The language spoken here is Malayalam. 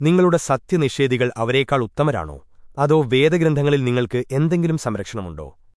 നിങ്ങളുടെ സത്യനിഷേധികൾ അവരേക്കാൾ ഉത്തമരാണോ? അതോ വേദഗ്രന്ഥങ്ങളിൽ നിങ്ങൾക്ക് എന്തെങ്കിലും സംരക്ഷണമുണ്ടോ?